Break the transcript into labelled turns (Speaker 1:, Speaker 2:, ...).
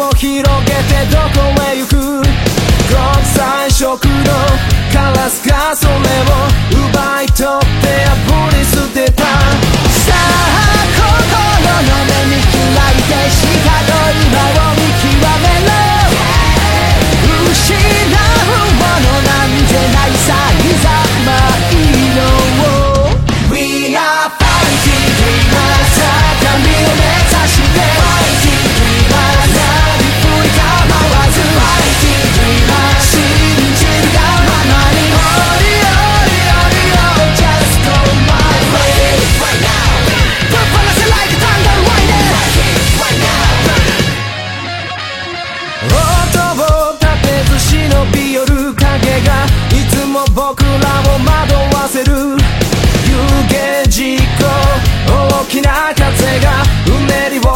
Speaker 1: を広げてどこへ行く？国際色のカラスがそれを奪い取って破な風がうねりを